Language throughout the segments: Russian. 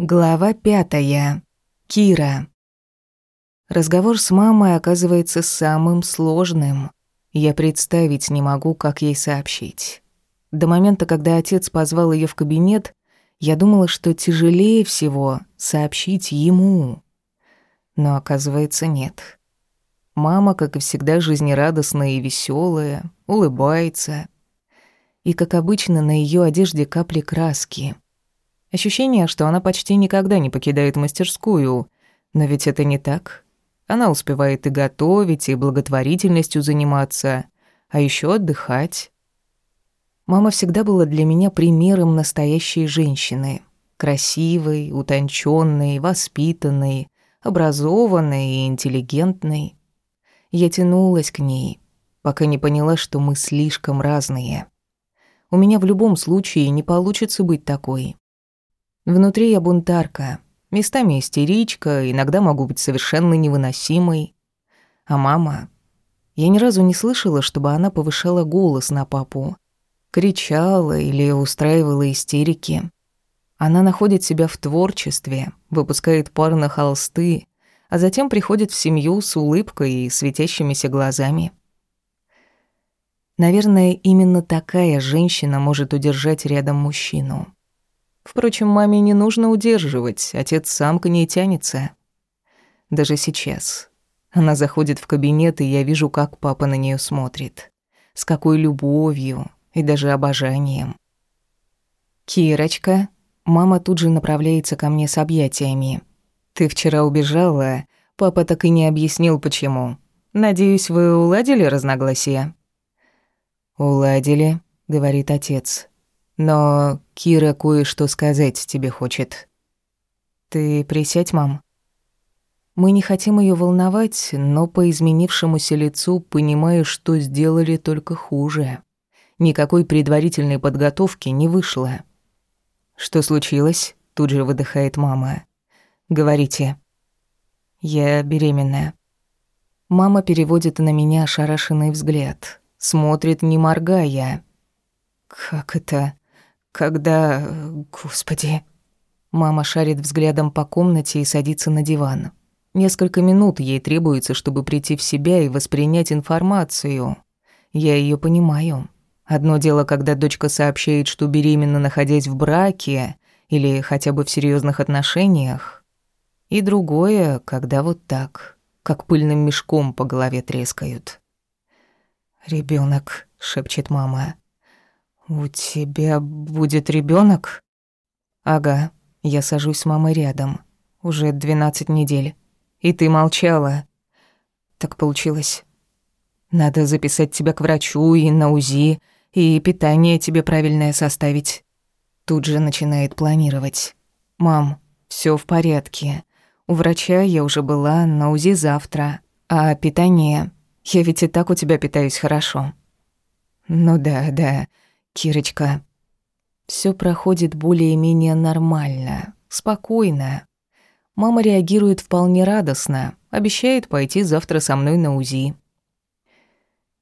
Глава пятая. Кира. Разговор с мамой оказывается самым сложным. Я представить не могу, как ей сообщить. До момента, когда отец позвал ее в кабинет, я думала, что тяжелее всего сообщить ему. Но оказывается, нет. Мама, как и всегда, жизнерадостная и веселая, улыбается. И, как обычно, на ее одежде капли краски — Ощущение, что она почти никогда не покидает мастерскую. Но ведь это не так. Она успевает и готовить, и благотворительностью заниматься, а еще отдыхать. Мама всегда была для меня примером настоящей женщины. Красивой, утонченной, воспитанной, образованной и интеллигентной. Я тянулась к ней, пока не поняла, что мы слишком разные. У меня в любом случае не получится быть такой. Внутри я бунтарка, местами истеричка, иногда могу быть совершенно невыносимой. А мама... Я ни разу не слышала, чтобы она повышала голос на папу, кричала или устраивала истерики. Она находит себя в творчестве, выпускает пар на холсты, а затем приходит в семью с улыбкой и светящимися глазами. Наверное, именно такая женщина может удержать рядом мужчину. Впрочем, маме не нужно удерживать, отец сам к ней тянется. Даже сейчас. Она заходит в кабинет, и я вижу, как папа на нее смотрит. С какой любовью и даже обожанием. «Кирочка», мама тут же направляется ко мне с объятиями. «Ты вчера убежала, папа так и не объяснил, почему. Надеюсь, вы уладили разногласия?» «Уладили», — говорит отец. Но Кира кое-что сказать тебе хочет. Ты присядь, мам. Мы не хотим ее волновать, но по изменившемуся лицу понимаю, что сделали только хуже. Никакой предварительной подготовки не вышло. Что случилось? Тут же выдыхает мама. Говорите. Я беременная. Мама переводит на меня ошарашенный взгляд. Смотрит, не моргая. Как это? Когда... Господи... Мама шарит взглядом по комнате и садится на диван. Несколько минут ей требуется, чтобы прийти в себя и воспринять информацию. Я ее понимаю. Одно дело, когда дочка сообщает, что беременна, находясь в браке или хотя бы в серьезных отношениях. И другое, когда вот так, как пыльным мешком по голове трескают. Ребенок, шепчет мама. «У тебя будет ребенок? «Ага, я сажусь с мамой рядом. Уже двенадцать недель. И ты молчала. Так получилось. Надо записать тебя к врачу и на УЗИ, и питание тебе правильное составить». Тут же начинает планировать. «Мам, все в порядке. У врача я уже была, на УЗИ завтра. А питание... Я ведь и так у тебя питаюсь хорошо». «Ну да, да. Кирочка, все проходит более-менее нормально, спокойно. Мама реагирует вполне радостно, обещает пойти завтра со мной на УЗИ.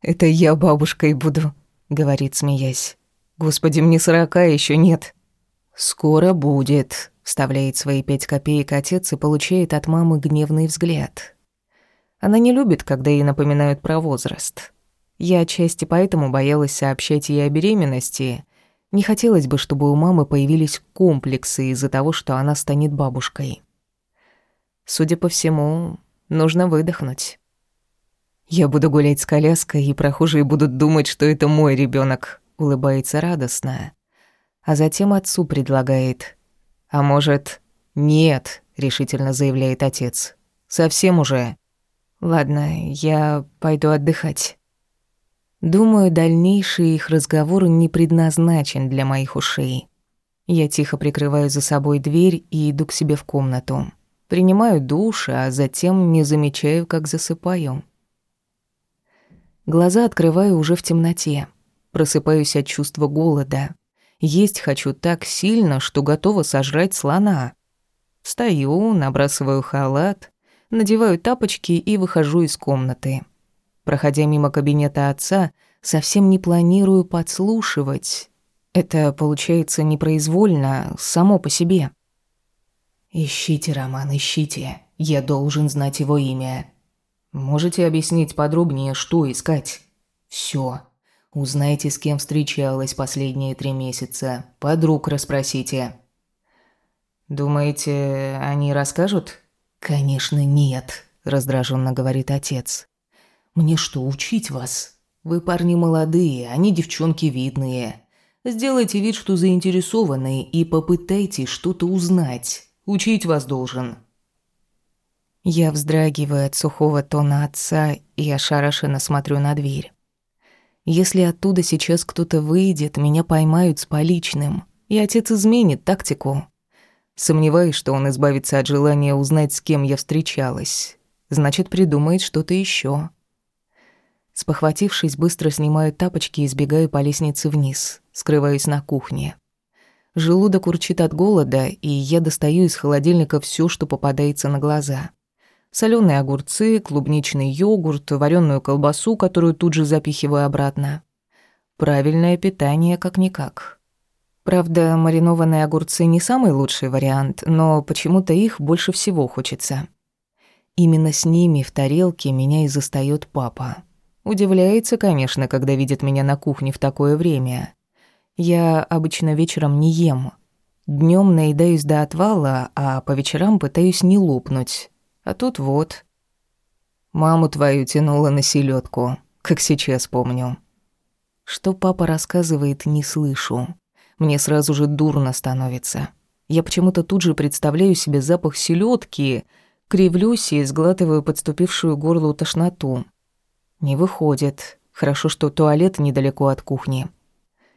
«Это я бабушкой буду», — говорит, смеясь. «Господи, мне сорока еще нет». «Скоро будет», — вставляет свои пять копеек отец и получает от мамы гневный взгляд. Она не любит, когда ей напоминают про возраст. Я отчасти поэтому боялась сообщать ей о беременности. Не хотелось бы, чтобы у мамы появились комплексы из-за того, что она станет бабушкой. Судя по всему, нужно выдохнуть. Я буду гулять с коляской, и прохожие будут думать, что это мой ребенок. улыбается радостно. А затем отцу предлагает. А может, нет, решительно заявляет отец. Совсем уже. Ладно, я пойду отдыхать. Думаю, дальнейший их разговор не предназначен для моих ушей. Я тихо прикрываю за собой дверь и иду к себе в комнату. Принимаю душ, а затем не замечаю, как засыпаю. Глаза открываю уже в темноте. Просыпаюсь от чувства голода. Есть хочу так сильно, что готова сожрать слона. Встаю, набрасываю халат, надеваю тапочки и выхожу из комнаты. Проходя мимо кабинета отца, совсем не планирую подслушивать. Это получается непроизвольно, само по себе. Ищите, Роман, ищите. Я должен знать его имя. Можете объяснить подробнее, что искать? Все. Узнайте, с кем встречалась последние три месяца. Подруг расспросите. Думаете, они расскажут? Конечно, нет, раздраженно говорит отец. Мне что, учить вас? Вы парни молодые, они девчонки видные. Сделайте вид, что заинтересованы, и попытайтесь что-то узнать. Учить вас должен». Я вздрагиваю от сухого тона отца и ошарашенно смотрю на дверь. Если оттуда сейчас кто-то выйдет, меня поймают с поличным, и отец изменит тактику. Сомневаюсь, что он избавится от желания узнать, с кем я встречалась. Значит, придумает что-то еще. Спохватившись, быстро снимаю тапочки и сбегаю по лестнице вниз, скрываюсь на кухне. Желудок урчит от голода, и я достаю из холодильника все, что попадается на глаза. Соленые огурцы, клубничный йогурт, вареную колбасу, которую тут же запихиваю обратно. Правильное питание как-никак. Правда, маринованные огурцы не самый лучший вариант, но почему-то их больше всего хочется. Именно с ними в тарелке меня и застаёт папа. Удивляется, конечно, когда видит меня на кухне в такое время. Я обычно вечером не ем. Днем наедаюсь до отвала, а по вечерам пытаюсь не лопнуть. А тут вот. Маму твою тянула на селедку, как сейчас помню. Что папа рассказывает, не слышу. Мне сразу же дурно становится. Я почему-то тут же представляю себе запах селедки, кривлюсь и сглатываю подступившую горлу тошноту. Не выходит. Хорошо, что туалет недалеко от кухни.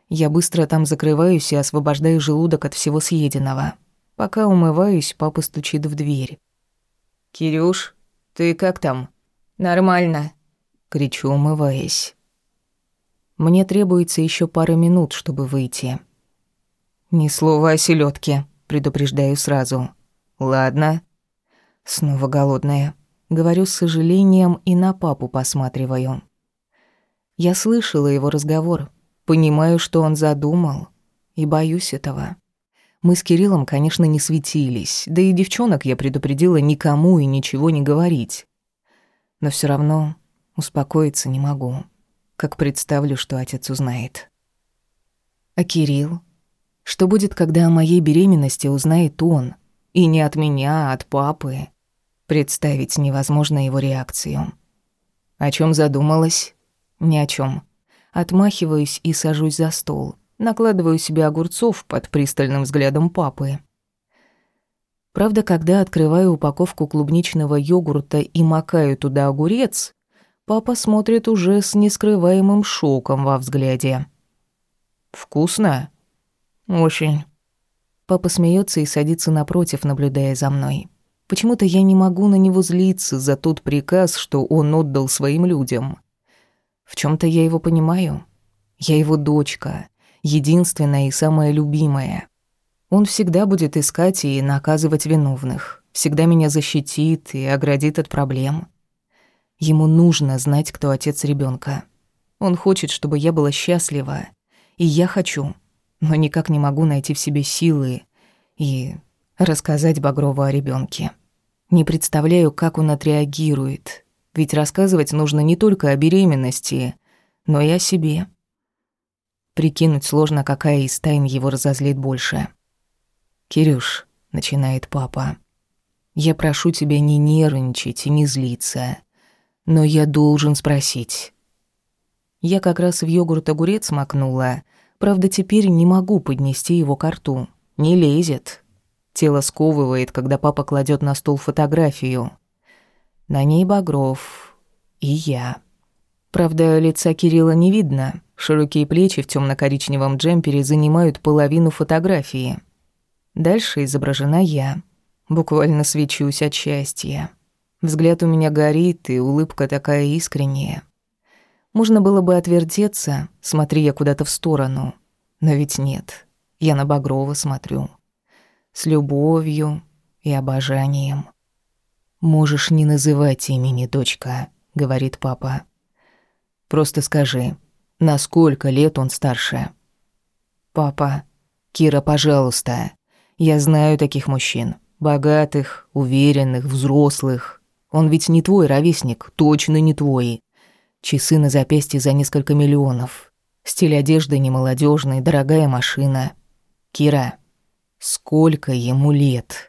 Я быстро там закрываюсь и освобождаю желудок от всего съеденного. Пока умываюсь, папа стучит в дверь. «Кирюш, ты как там?» «Нормально», — кричу, умываясь. Мне требуется еще пара минут, чтобы выйти. «Ни слова о селедке, предупреждаю сразу. Ладно». Снова голодная. Говорю с сожалением и на папу посматриваю. Я слышала его разговор, понимаю, что он задумал, и боюсь этого. Мы с Кириллом, конечно, не светились, да и девчонок я предупредила никому и ничего не говорить. Но все равно успокоиться не могу, как представлю, что отец узнает. А Кирилл? Что будет, когда о моей беременности узнает он? И не от меня, а от папы. Представить невозможно его реакцию. О чем задумалась? Ни о чем. Отмахиваюсь и сажусь за стол. Накладываю себе огурцов под пристальным взглядом папы. Правда, когда открываю упаковку клубничного йогурта и макаю туда огурец, папа смотрит уже с нескрываемым шоком во взгляде. «Вкусно?» «Очень». Папа смеется и садится напротив, наблюдая за мной. Почему-то я не могу на него злиться за тот приказ, что он отдал своим людям. В чем то я его понимаю. Я его дочка, единственная и самая любимая. Он всегда будет искать и наказывать виновных, всегда меня защитит и оградит от проблем. Ему нужно знать, кто отец ребенка. Он хочет, чтобы я была счастлива, и я хочу, но никак не могу найти в себе силы и рассказать Багрову о ребенке. Не представляю, как он отреагирует. Ведь рассказывать нужно не только о беременности, но и о себе. Прикинуть сложно, какая из тайн его разозлит больше. «Кирюш», — начинает папа, — «я прошу тебя не нервничать и не злиться, но я должен спросить». Я как раз в йогурт огурец макнула, правда, теперь не могу поднести его к рту. Не лезет. Тело сковывает, когда папа кладет на стол фотографию. На ней Багров и я. Правда, лица Кирилла не видно. Широкие плечи в темно коричневом джемпере занимают половину фотографии. Дальше изображена я. Буквально свечусь от счастья. Взгляд у меня горит, и улыбка такая искренняя. Можно было бы отвертеться, смотри я куда-то в сторону. Но ведь нет. Я на Багрова смотрю с любовью и обожанием. «Можешь не называть имени, дочка», — говорит папа. «Просто скажи, на сколько лет он старше?» «Папа, Кира, пожалуйста. Я знаю таких мужчин. Богатых, уверенных, взрослых. Он ведь не твой ровесник, точно не твой. Часы на запястье за несколько миллионов. Стиль одежды не молодежный, дорогая машина. Кира, сколько ему лет?